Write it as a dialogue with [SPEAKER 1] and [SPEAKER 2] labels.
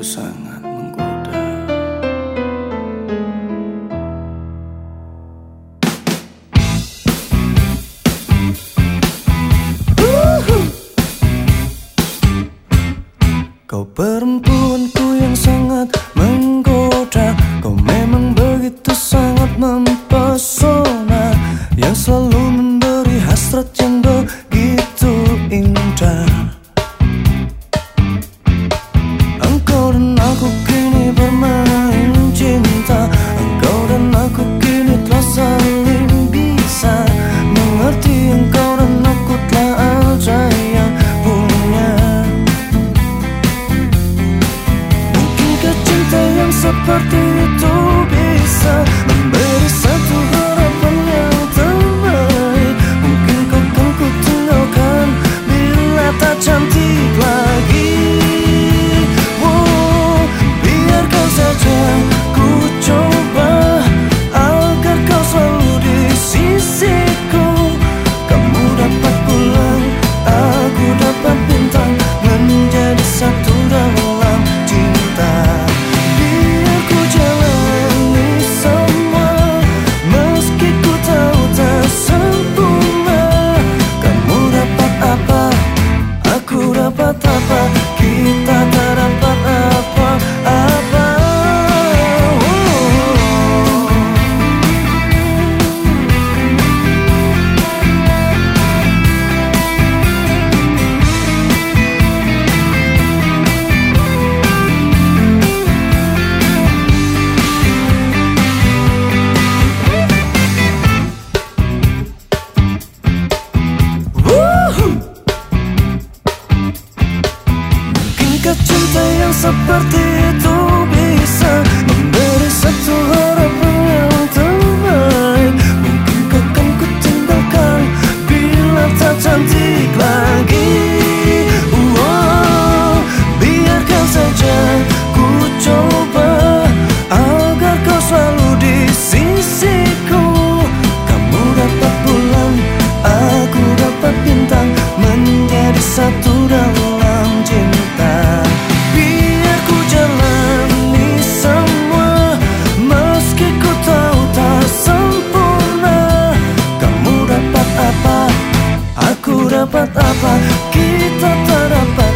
[SPEAKER 1] itu sangat menggoda. Kau perempuanku yang sangat menggoda. seperti itu bisa memberi satu Jika cinta yang seperti itu bisa Memberi satu harapan yang terbaik. Mungkinkah akan ku tinggalkan Bila tak cantik lagi. Biarkan saja ku coba Agar kau selalu di sini. Que Kita rapaz.